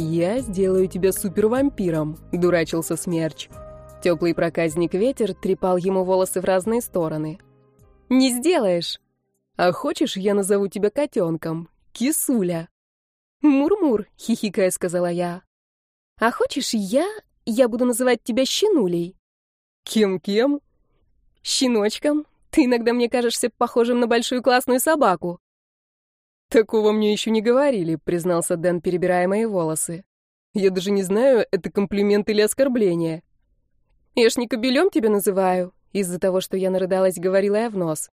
«Я сделаю тебя супервампиром», — дурачился Смерч. Теплый проказник ветер трепал ему волосы в разные стороны. «Не сделаешь!» «А хочешь, я назову тебя котенком? Кисуля!» «Мур-мур», — хихикая сказала я. «А хочешь, я... я буду называть тебя Щенулей?» «Кем-кем?» «Щеночком. Ты иногда мне кажешься похожим на большую классную собаку». «Такого мне еще не говорили», — признался Дэн, перебирая мои волосы. «Я даже не знаю, это комплимент или оскорбление». «Я ж не кобелем тебя называю», — из-за того, что я нарыдалась, говорила я в нос.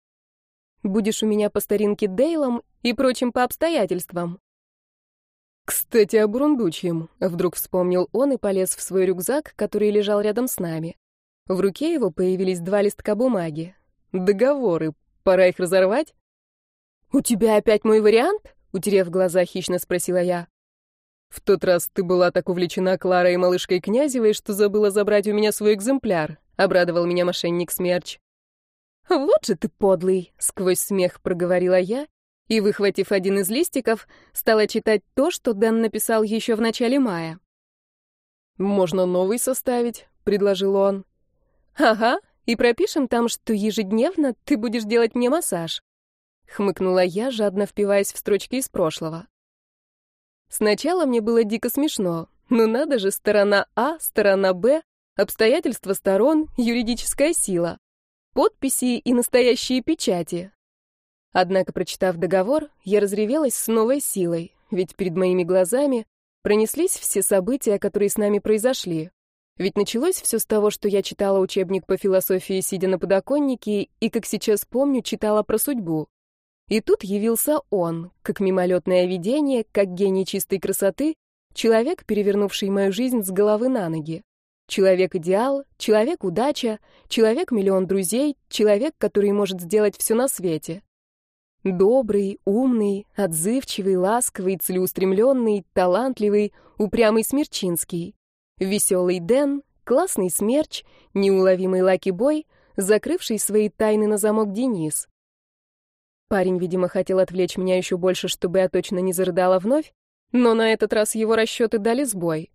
«Будешь у меня по старинке Дейлом и прочим по обстоятельствам». «Кстати, о бурундучьем», — вдруг вспомнил он и полез в свой рюкзак, который лежал рядом с нами. В руке его появились два листка бумаги. «Договоры. Пора их разорвать?» «У тебя опять мой вариант?» — утерев глаза, хищно спросила я. «В тот раз ты была так увлечена Кларой и малышкой Князевой, что забыла забрать у меня свой экземпляр», — обрадовал меня мошенник Смерч. «Вот же ты подлый!» — сквозь смех проговорила я и, выхватив один из листиков, стала читать то, что Дэн написал еще в начале мая. «Можно новый составить», — предложил он. «Ага, и пропишем там, что ежедневно ты будешь делать мне массаж». Хмыкнула я, жадно впиваясь в строчки из прошлого. Сначала мне было дико смешно. Ну надо же, сторона А, сторона Б, обстоятельства сторон, юридическая сила, подписи и настоящие печати. Однако, прочитав договор, я разревелась с новой силой, ведь перед моими глазами пронеслись все события, которые с нами произошли. Ведь началось все с того, что я читала учебник по философии, сидя на подоконнике, и, как сейчас помню, читала про судьбу. И тут явился он, как мимолетное видение, как гений чистой красоты, человек, перевернувший мою жизнь с головы на ноги. Человек-идеал, человек-удача, человек-миллион друзей, человек, который может сделать все на свете. Добрый, умный, отзывчивый, ласковый, целеустремленный, талантливый, упрямый Смерчинский. Веселый Дэн, классный Смерч, неуловимый Лаки-бой, закрывший свои тайны на замок Денис. Парень, видимо, хотел отвлечь меня еще больше, чтобы я точно не зарыдала вновь, но на этот раз его расчеты дали сбой.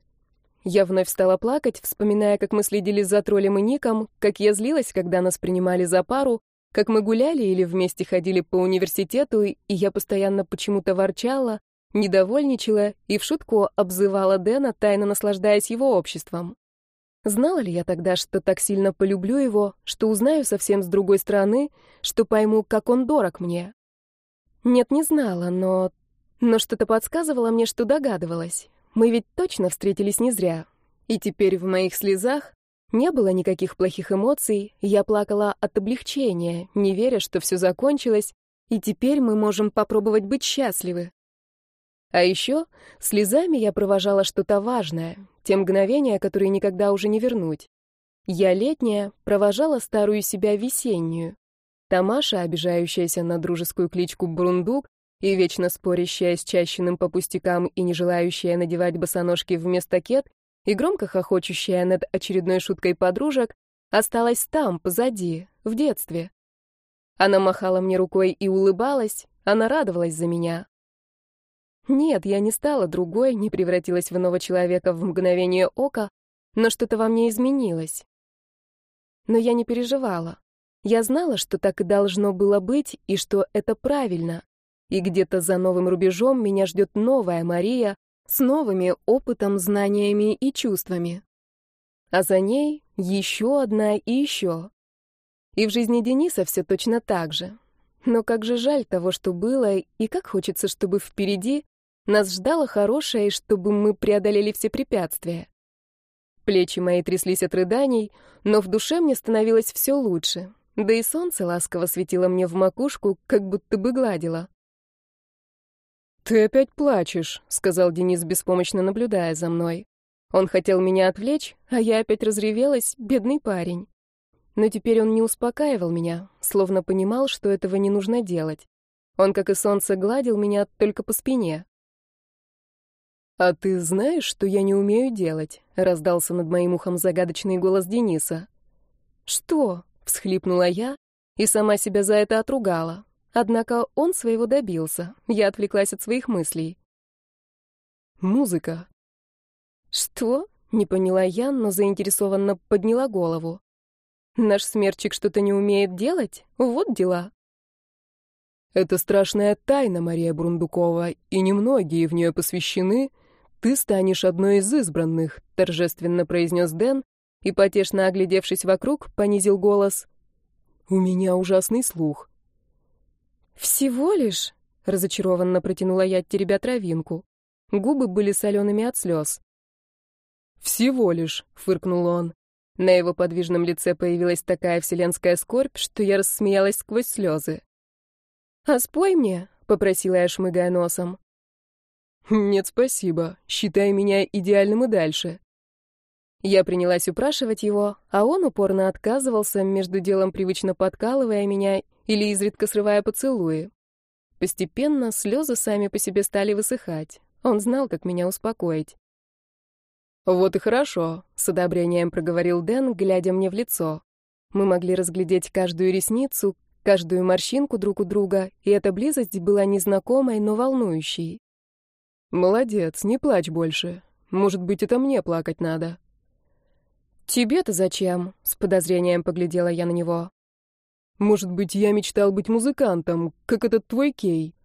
Я вновь стала плакать, вспоминая, как мы следили за троллем и Ником, как я злилась, когда нас принимали за пару, как мы гуляли или вместе ходили по университету, и я постоянно почему-то ворчала, недовольничала и в шутку обзывала Дэна, тайно наслаждаясь его обществом. Знала ли я тогда, что так сильно полюблю его, что узнаю совсем с другой стороны, что пойму, как он дорог мне? Нет, не знала, но... Но что-то подсказывало мне, что догадывалась. Мы ведь точно встретились не зря. И теперь в моих слезах не было никаких плохих эмоций, я плакала от облегчения, не веря, что все закончилось, и теперь мы можем попробовать быть счастливы. А еще слезами я провожала что-то важное, те мгновения, которые никогда уже не вернуть. Я летняя провожала старую себя весеннюю. Тамаша, обижающаяся на дружескую кличку Брундук и вечно спорящая с чащиным по пустякам и не желающая надевать босоножки вместо кет, и громко хохочущая над очередной шуткой подружек, осталась там, позади, в детстве. Она махала мне рукой и улыбалась, она радовалась за меня, нет, я не стала другой, не превратилась в иного человека в мгновение ока, но что-то во мне изменилось. Но я не переживала. Я знала, что так и должно было быть, и что это правильно. И где-то за новым рубежом меня ждет новая Мария с новыми опытом, знаниями и чувствами. А за ней еще одна и еще. И в жизни Дениса все точно так же. Но как же жаль того, что было, и как хочется, чтобы впереди нас ждало хорошее, чтобы мы преодолели все препятствия. Плечи мои тряслись от рыданий, но в душе мне становилось все лучше. Да и солнце ласково светило мне в макушку, как будто бы гладило. «Ты опять плачешь», — сказал Денис, беспомощно наблюдая за мной. Он хотел меня отвлечь, а я опять разревелась, бедный парень. Но теперь он не успокаивал меня, словно понимал, что этого не нужно делать. Он, как и солнце, гладил меня только по спине. «А ты знаешь, что я не умею делать?» — раздался над моим ухом загадочный голос Дениса. «Что?» — всхлипнула я и сама себя за это отругала. Однако он своего добился. Я отвлеклась от своих мыслей. «Музыка. Что? Не поняла я, но заинтересованно подняла голову. Наш смерчик что-то не умеет делать? Вот дела. Это страшная тайна, Мария Брундукова, и немногие в нее посвящены. Ты станешь одной из избранных, торжественно произнес Дэн и, потешно оглядевшись вокруг, понизил голос. У меня ужасный слух. Всего лишь, разочарованно протянула я, теребя травинку. Губы были солеными от слез. «Всего лишь», — фыркнул он. На его подвижном лице появилась такая вселенская скорбь, что я рассмеялась сквозь слезы. «А спой мне», — попросила я, шмыгая носом. «Нет, спасибо. Считай меня идеальным и дальше». Я принялась упрашивать его, а он упорно отказывался, между делом привычно подкалывая меня или изредка срывая поцелуи. Постепенно слезы сами по себе стали высыхать. Он знал, как меня успокоить. «Вот и хорошо», — с одобрением проговорил Дэн, глядя мне в лицо. Мы могли разглядеть каждую ресницу, каждую морщинку друг у друга, и эта близость была незнакомой, но волнующей. «Молодец, не плачь больше. Может быть, это мне плакать надо». «Тебе-то зачем?» — с подозрением поглядела я на него. «Может быть, я мечтал быть музыкантом, как этот твой Кей?»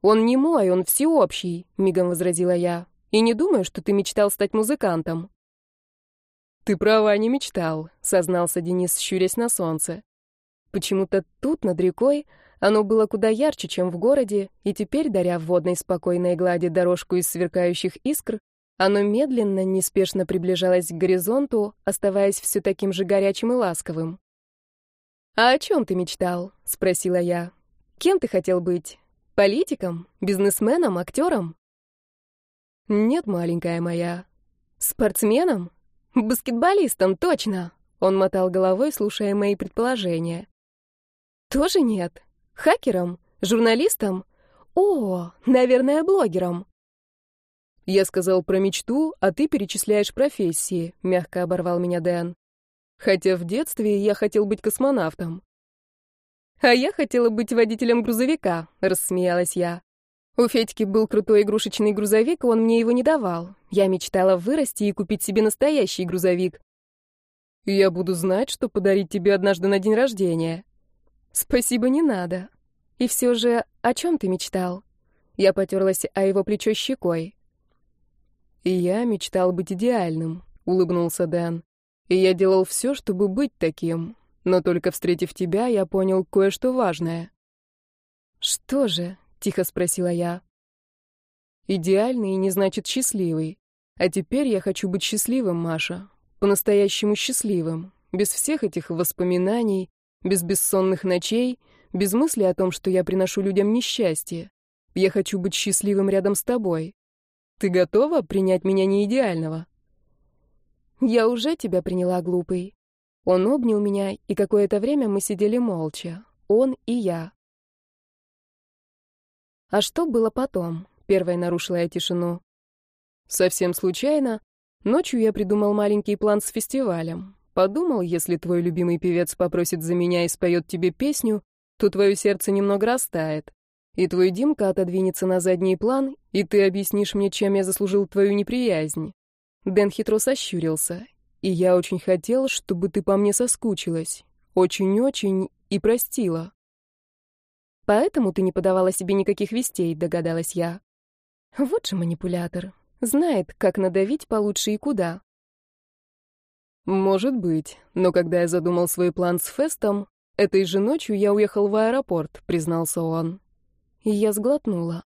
«Он не мой, он всеобщий», — мигом возразила я. И не думаю, что ты мечтал стать музыкантом. Ты права, не мечтал, сознался Денис, щурясь на солнце. Почему-то тут, над рекой, оно было куда ярче, чем в городе, и теперь, даря в водной спокойной глади дорожку из сверкающих искр, оно медленно, неспешно приближалось к горизонту, оставаясь все таким же горячим и ласковым. «А о чем ты мечтал?» — спросила я. «Кем ты хотел быть? Политиком? Бизнесменом? Актером?» «Нет, маленькая моя». «Спортсменом? Баскетболистом, точно!» Он мотал головой, слушая мои предположения. «Тоже нет. Хакером? Журналистом? О, наверное, блогером». «Я сказал про мечту, а ты перечисляешь профессии», — мягко оборвал меня Дэн. «Хотя в детстве я хотел быть космонавтом». «А я хотела быть водителем грузовика», — рассмеялась я. У Федьки был крутой игрушечный грузовик, он мне его не давал. Я мечтала вырасти и купить себе настоящий грузовик. Я буду знать, что подарить тебе однажды на день рождения. Спасибо, не надо. И все же, о чем ты мечтал? Я потерлась о его плечо щекой. И я мечтал быть идеальным, улыбнулся Дэн. И я делал все, чтобы быть таким. Но только встретив тебя, я понял кое-что важное. Что же? тихо спросила я. Идеальный не значит счастливый. А теперь я хочу быть счастливым, Маша. По-настоящему счастливым. Без всех этих воспоминаний, без бессонных ночей, без мысли о том, что я приношу людям несчастье. Я хочу быть счастливым рядом с тобой. Ты готова принять меня не идеального? Я уже тебя приняла, глупый. Он обнял меня, и какое-то время мы сидели молча, он и я. А что было потом? Первой нарушила я тишину. Совсем случайно. Ночью я придумал маленький план с фестивалем. Подумал, если твой любимый певец попросит за меня и споет тебе песню, то твое сердце немного растает. И твой Димка отодвинется на задний план, и ты объяснишь мне, чем я заслужил твою неприязнь. Дэн хитро сощурился. И я очень хотел, чтобы ты по мне соскучилась. Очень-очень и простила. Поэтому ты не подавала себе никаких вестей, догадалась я. Вот же манипулятор. Знает, как надавить получше и куда. Может быть, но когда я задумал свой план с Фестом, этой же ночью я уехал в аэропорт, признался он. Я сглотнула.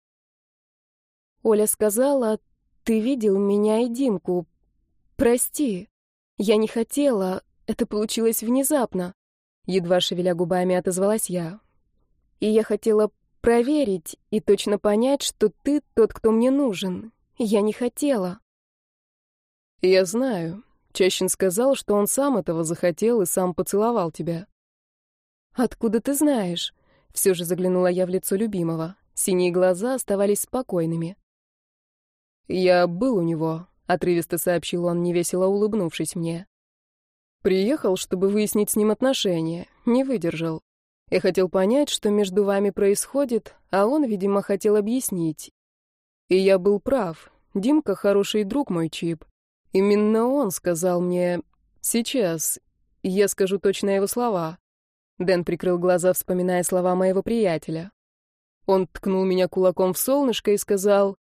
Оля сказала, ты видел меня и Димку. Прости, я не хотела, это получилось внезапно. Едва шевеля губами отозвалась я и я хотела проверить и точно понять, что ты тот, кто мне нужен. Я не хотела. Я знаю. Чащин сказал, что он сам этого захотел и сам поцеловал тебя. Откуда ты знаешь? Все же заглянула я в лицо любимого. Синие глаза оставались спокойными. Я был у него, отрывисто сообщил он, невесело улыбнувшись мне. Приехал, чтобы выяснить с ним отношения, не выдержал. Я хотел понять, что между вами происходит, а он, видимо, хотел объяснить. И я был прав. Димка хороший друг мой, Чип. Именно он сказал мне... Сейчас. Я скажу точно его слова. Дэн прикрыл глаза, вспоминая слова моего приятеля. Он ткнул меня кулаком в солнышко и сказал,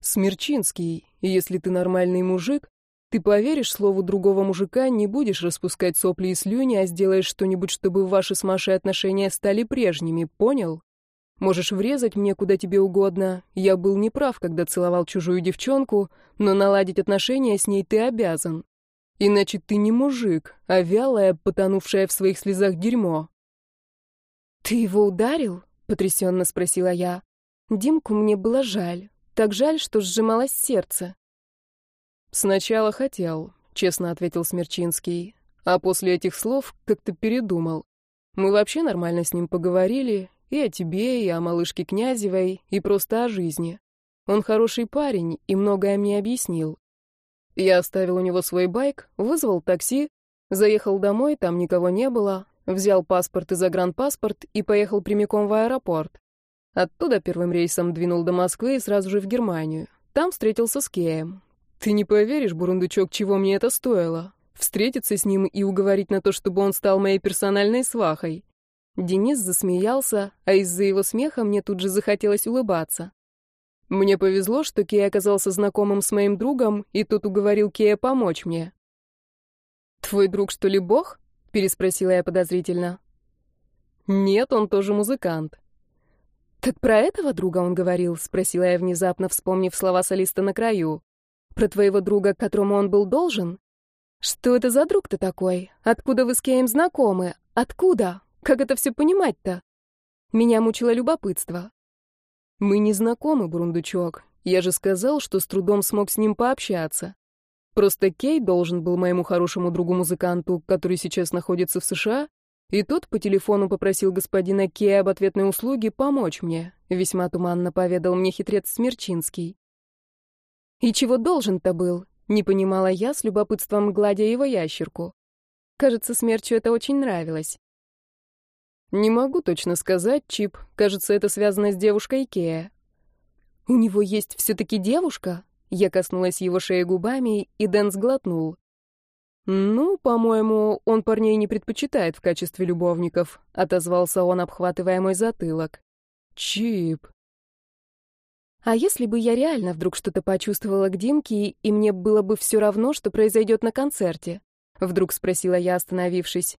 «Смерчинский, если ты нормальный мужик, ты поверишь слову другого мужика, не будешь распускать сопли и слюни, а сделаешь что-нибудь, чтобы ваши с Машей отношения стали прежними, понял? Можешь врезать мне куда тебе угодно. Я был неправ, когда целовал чужую девчонку, но наладить отношения с ней ты обязан. Иначе ты не мужик, а вялая, потонувшая в своих слезах дерьмо. «Ты его ударил?» — потрясенно спросила я. Димку мне было жаль. Так жаль, что сжималось сердце. «Сначала хотел», — честно ответил Смерчинский. А после этих слов как-то передумал. Мы вообще нормально с ним поговорили, и о тебе, и о малышке Князевой, и просто о жизни. Он хороший парень и многое мне объяснил. Я оставил у него свой байк, вызвал такси, заехал домой, там никого не было, взял паспорт и загранпаспорт и поехал прямиком в аэропорт. Оттуда первым рейсом двинул до Москвы и сразу же в Германию. Там встретился с Кеем. Ты не поверишь, бурундучок, чего мне это стоило. Встретиться с ним и уговорить на то, чтобы он стал моей персональной свахой. Денис засмеялся, а из-за его смеха мне тут же захотелось улыбаться. Мне повезло, что Кей оказался знакомым с моим другом, и тот уговорил Кея помочь мне. «Твой друг, что ли, бог?» — переспросила я подозрительно. «Нет, он тоже музыкант». «Так про этого друга он говорил?» — спросила я внезапно, вспомнив слова солиста на краю. «Про твоего друга, которому он был должен? Что это за друг-то такой? Откуда вы с Кеем знакомы? Откуда? Как это все понимать-то? Меня мучило любопытство. Мы не знакомы, бурундучок. Я же сказал, что с трудом смог с ним пообщаться. Просто Кей должен был моему хорошему другу-музыканту, который сейчас находится в США, и тот по телефону попросил господина Кея об ответной услуге помочь мне, весьма туманно поведал мне хитрец Смерчинский. И чего должен-то был? Не понимала я, с любопытством гладя его ящерку. Кажется, Смерчу это очень нравилось. «Не могу точно сказать, Чип. Кажется, это связано с девушкой Кея». «У него есть все-таки девушка?» Я коснулась его шеи губами, и Дэн сглотнул. «Ну, по-моему, он парней не предпочитает в качестве любовников», — отозвался он, обхватывая мой затылок. «Чип». «А если бы я реально вдруг что-то почувствовала к Димке, и мне было бы все равно, что произойдет на концерте?» — вдруг спросила я, остановившись.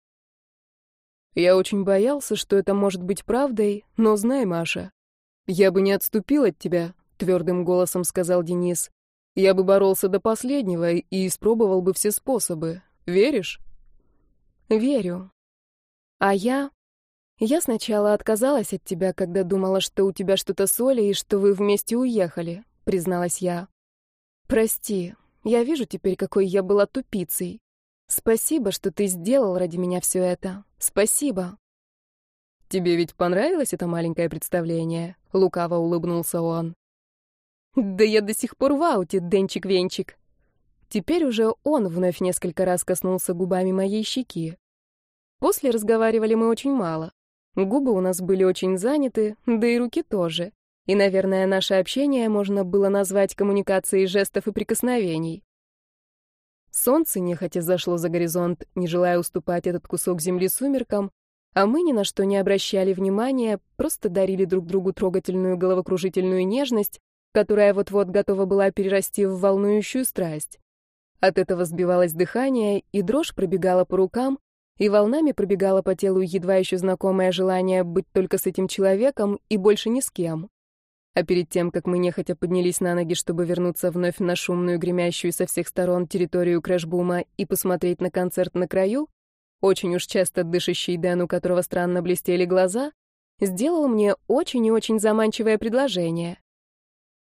Я очень боялся, что это может быть правдой, но знай, Маша, я бы не отступил от тебя, твердым голосом сказал Денис. Я бы боролся до последнего и испробовал бы все способы. Веришь? Верю. А я... Я сначала отказалась от тебя, когда думала, что у тебя что-то с Олей и что вы вместе уехали, призналась я. Прости, я вижу теперь, какой я была тупицей. Спасибо, что ты сделал ради меня все это. Спасибо. Тебе ведь понравилось это маленькое представление? Лукаво улыбнулся он. Да я до сих пор в ауте, Денчик-венчик. Теперь уже он вновь несколько раз коснулся губами моей щеки. После разговаривали мы очень мало. Губы у нас были очень заняты, да и руки тоже. И, наверное, наше общение можно было назвать коммуникацией жестов и прикосновений. Солнце нехотя зашло за горизонт, не желая уступать этот кусок земли сумеркам, а мы ни на что не обращали внимания, просто дарили друг другу трогательную головокружительную нежность, которая вот-вот готова была перерасти в волнующую страсть. От этого сбивалось дыхание, и дрожь пробегала по рукам, и волнами пробегала по телу едва еще знакомое желание быть только с этим человеком и больше ни с кем. А перед тем, как мы нехотя поднялись на ноги, чтобы вернуться вновь на шумную, гремящую со всех сторон территорию крэшбума и посмотреть на концерт на краю, очень уж часто дышащий Дэн, у которого странно блестели глаза, сделал мне очень и очень заманчивое предложение.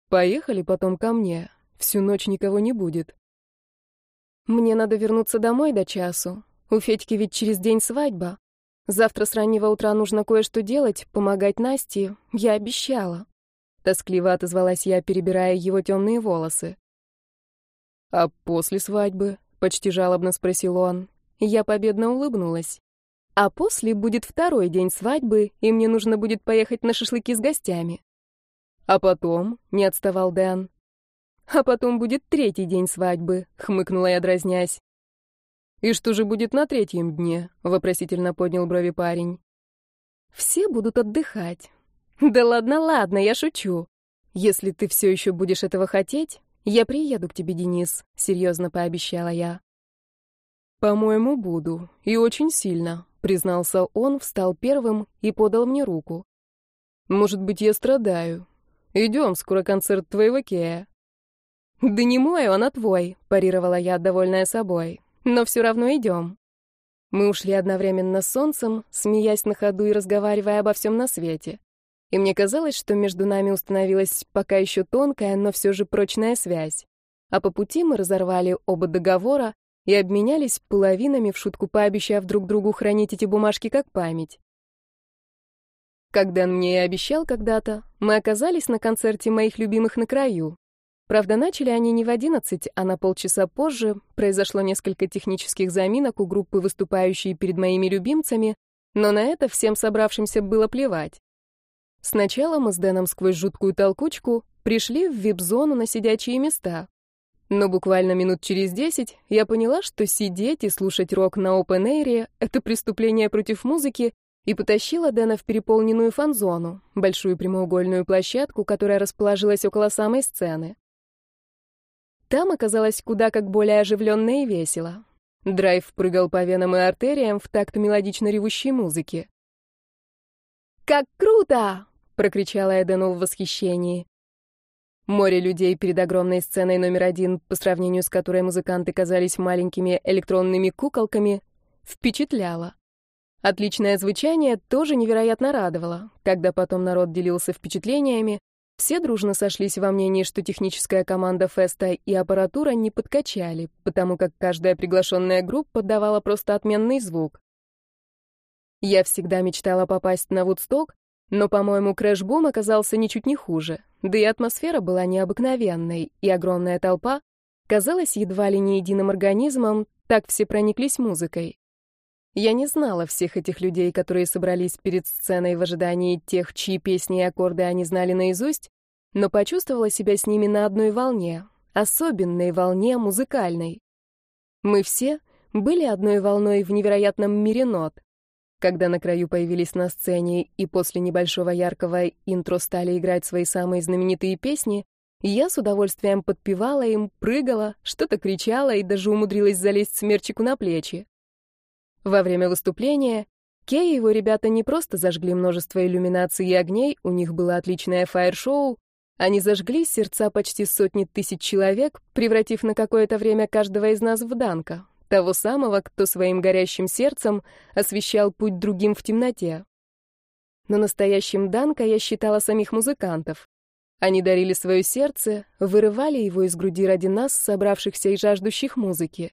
«Поехали потом ко мне. Всю ночь никого не будет». «Мне надо вернуться домой до часу. У Федьки ведь через день свадьба. Завтра с раннего утра нужно кое-что делать, помогать Насте. Я обещала». Тоскливо отозвалась я, перебирая его темные волосы. «А после свадьбы?» — почти жалобно спросил он. Я победно улыбнулась. «А после будет второй день свадьбы, и мне нужно будет поехать на шашлыки с гостями». «А потом?» — не отставал Дэн. а потом будет третий день свадьбы», — хмыкнула я, дразнясь. «И что же будет на третьем дне?» — вопросительно поднял брови парень. «Все будут отдыхать». «Да ладно, ладно, я шучу. Если ты все еще будешь этого хотеть, я приеду к тебе, Денис», — серьезно пообещала я. «По-моему, буду. И очень сильно», — признался он, встал первым и подал мне руку. «Может быть, я страдаю. Идем, скоро концерт твоего Кея». «Да не мой он, а твой», — парировала я, довольная собой. «Но все равно идем». Мы ушли одновременно с солнцем, смеясь на ходу и разговаривая обо всем на свете. И мне казалось, что между нами установилась пока еще тонкая, но все же прочная связь. А по пути мы разорвали оба договора и обменялись половинами, в шутку пообещав друг другу хранить эти бумажки как память. Как Дэн мне и обещал когда-то, мы оказались на концерте моих любимых на краю. Правда, начали они не в одиннадцать, а на полчаса позже произошло несколько технических заминок у группы, выступающей перед моими любимцами, но на это всем собравшимся было плевать. Сначала мы с Дэном сквозь жуткую толкучку пришли в вип-зону на сидячие места. Но буквально минут через десять я поняла, что сидеть и слушать рок на опен-эйре — это преступление против музыки, и потащила Дэна в переполненную фан-зону, большую прямоугольную площадку, которая расположилась около самой сцены. Там оказалось куда как более оживленно и весело. Драйв прыгал по венам и артериям в такт мелодично ревущей музыки. «Как круто!» — прокричала Эдену в восхищении. Море людей перед огромной сценой номер один, по сравнению с которой музыканты казались маленькими электронными куколками, впечатляло. Отличное звучание тоже невероятно радовало. Когда потом народ делился впечатлениями, все дружно сошлись во мнении, что техническая команда феста и аппаратура не подкачали, потому как каждая приглашенная группа давала просто отменный звук. Я всегда мечтала попасть на Вудсток, но, по-моему, крэш-бум оказался ничуть не хуже. Да и атмосфера была необыкновенной, и огромная толпа казалась едва ли не единым организмом, так все прониклись музыкой. Я не знала всех этих людей, которые собрались перед сценой в ожидании тех, чьи песни и аккорды они знали наизусть, но почувствовала себя с ними на одной волне, особенной волне музыкальной. Мы все были одной волной в невероятном мире нот. Когда на краю появились на сцене и после небольшого яркого интро стали играть свои самые знаменитые песни, я с удовольствием подпевала им, прыгала, что-то кричала и даже умудрилась залезть смерчику на плечи. Во время выступления Кей и его ребята не просто зажгли множество иллюминаций и огней, у них было отличное фаер-шоу, они зажгли сердца почти сотни тысяч человек, превратив на какое-то время каждого из нас в Данка, того самого, кто своим горящим сердцем освещал путь другим в темноте. Но настоящим Данка я считала самих музыкантов. Они дарили свое сердце, вырывали его из груди ради нас, собравшихся и жаждущих музыки.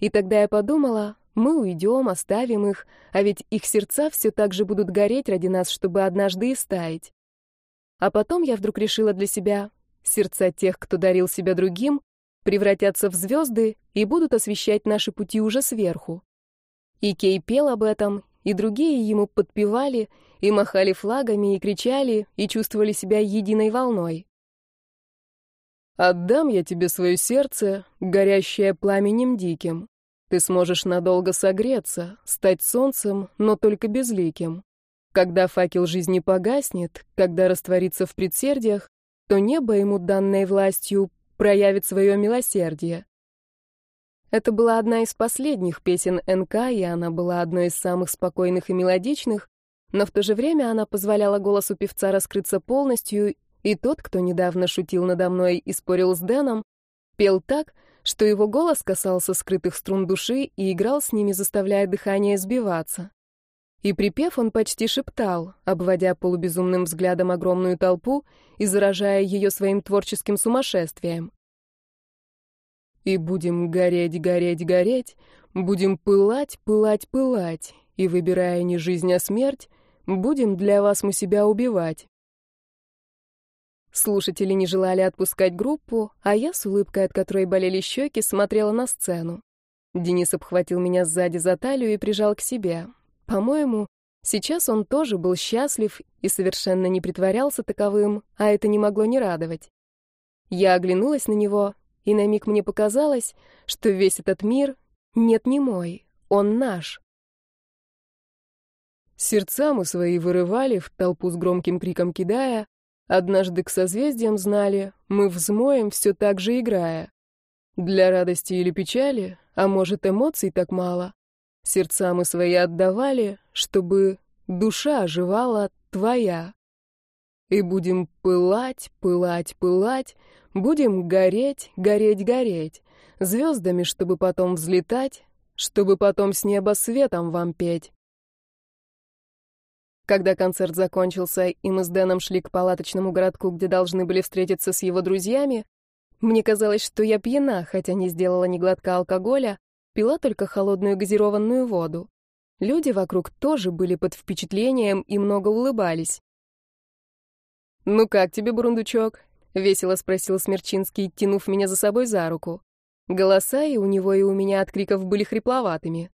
И тогда я подумала, мы уйдем, оставим их, а ведь их сердца все так же будут гореть ради нас, чтобы однажды и стаять. А потом я вдруг решила для себя, сердца тех, кто дарил себя другим, превратятся в звезды и будут освещать наши пути уже сверху. И Кей пел об этом, и другие ему подпевали, и махали флагами, и кричали, и чувствовали себя единой волной. «Отдам я тебе свое сердце, горящее пламенем диким. Ты сможешь надолго согреться, стать солнцем, но только безликим. Когда факел жизни погаснет, когда растворится в предсердиях, то небо ему данной властью проявит свое милосердие. Это была одна из последних песен НК, и она была одной из самых спокойных и мелодичных, но в то же время она позволяла голосу певца раскрыться полностью, и тот, кто недавно шутил надо мной и спорил с Дэном, пел так, что его голос касался скрытых струн души и играл с ними, заставляя дыхание сбиваться. И припев он почти шептал, обводя полубезумным взглядом огромную толпу и заражая ее своим творческим сумасшествием. «И будем гореть, гореть, гореть, будем пылать, пылать, пылать, и, выбирая не жизнь, а смерть, будем для вас мы себя убивать. Слушатели не желали отпускать группу, а я с улыбкой, от которой болели щеки, смотрела на сцену. Денис обхватил меня сзади за талию и прижал к себе. По-моему, сейчас он тоже был счастлив и совершенно не притворялся таковым, а это не могло не радовать. Я оглянулась на него, и на миг мне показалось, что весь этот мир нет не мой, он наш. Сердца мы свои вырывали, в толпу с громким криком кидая, однажды к созвездиям знали, мы взмоем все так же играя. Для радости или печали, а может эмоций так мало, сердца мы свои отдавали, чтобы душа оживала твоя. И будем пылать, пылать, пылать, будем гореть, гореть, гореть, звездами, чтобы потом взлетать, чтобы потом с неба светом вам петь. Когда концерт закончился, и мы с Дэном шли к палаточному городку, где должны были встретиться с его друзьями, мне казалось, что я пьяна, хотя не сделала ни глотка алкоголя, пила только холодную газированную воду. Люди вокруг тоже были под впечатлением и много улыбались. «Ну как тебе, бурундучок?» — весело спросил Смерчинский, тянув меня за собой за руку. Голоса и у него, и у меня от криков были хрипловатыми.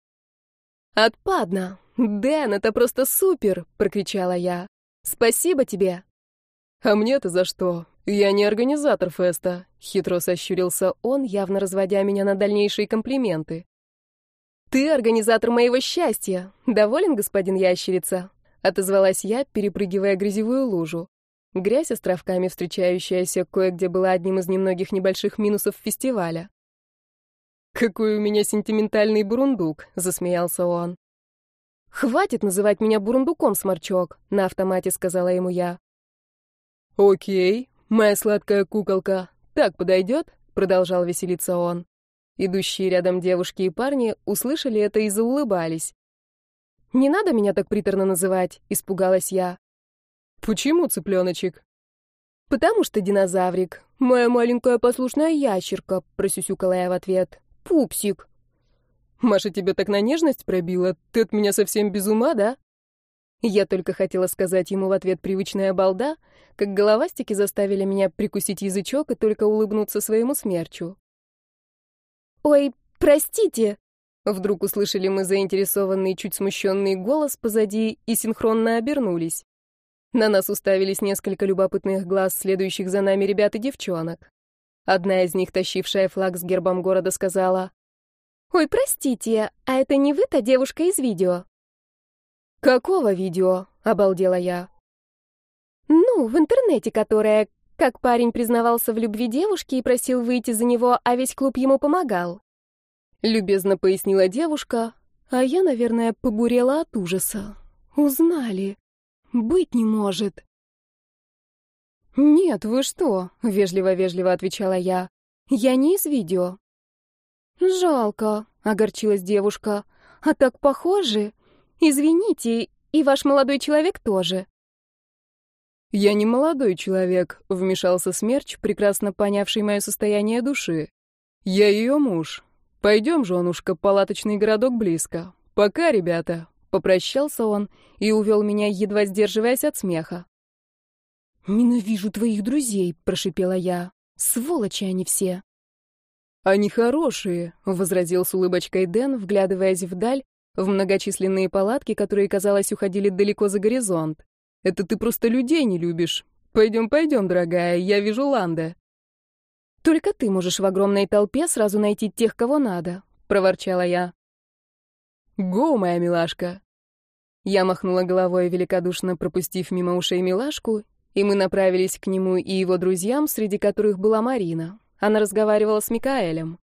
«Отпадно! Дэн, это просто супер!» — прокричала я. «Спасибо тебе!» «А мне-то за что? Я не организатор феста», — хитро сощурился он, явно разводя меня на дальнейшие комплименты. «Ты организатор моего счастья! Доволен, господин ящерица?» — отозвалась я, перепрыгивая грязевую лужу. Грязь островками, встречающаяся кое-где, была одним из немногих небольших минусов фестиваля. «Какой у меня сентиментальный бурундук», — засмеялся он. «Хватит называть меня бурундуком, сморчок», — на автомате сказала ему я. «Окей, моя сладкая куколка, так подойдет?» — продолжал веселиться он. Идущие рядом девушки и парни услышали это и заулыбались. «Не надо меня так приторно называть», — испугалась я. «Почему, цыпленочек?» «Потому что динозаврик. Моя маленькая послушная ящерка», — просюсюкала я в ответ. «Пупсик». «Маша тебя так на нежность пробила? Ты от меня совсем без ума, да?» Я только хотела сказать ему в ответ привычная балда, как головастики заставили меня прикусить язычок и только улыбнуться своему смерчу. «Ой, простите!» Вдруг услышали мы заинтересованный, чуть смущенный голос позади и синхронно обернулись. На нас уставились несколько любопытных глаз, следующих за нами ребят и девчонок. Одна из них, тащившая флаг с гербом города, сказала, «Ой, простите, а это не вы та девушка из видео?» «Какого видео?» — обалдела я. «Ну, в интернете, которое, как парень признавался в любви девушки и просил выйти за него, а весь клуб ему помогал». Любезно пояснила девушка, а я, наверное, побурела от ужаса. Узнали. Быть не может. «Нет, вы что?» — вежливо-вежливо отвечала я. «Я не из видео». «Жалко», — огорчилась девушка. «А так похожи. Извините, и ваш молодой человек тоже». «Я не молодой человек», — вмешался Смерч, прекрасно понявший мое состояние души. «Я ее муж. Пойдем, женушка, палаточный городок близко. Пока, ребята». Попрощался он и увел меня, едва сдерживаясь от смеха. «Ненавижу твоих друзей», — прошипела я. «Сволочи они все». «Они хорошие», — возразил с улыбочкой Дэн, вглядываясь вдаль, в многочисленные палатки, которые, казалось, уходили далеко за горизонт. «Это ты просто людей не любишь. Пойдем, пойдем, дорогая, я вижу Ланда». «Только ты можешь в огромной толпе сразу найти тех, кого надо», — проворчала я. «Го, моя милашка», я махнула головой, великодушно пропустив мимо ушей милашку, и мы направились к нему и его друзьям, среди которых была Марина. Она разговаривала с Микаэлем.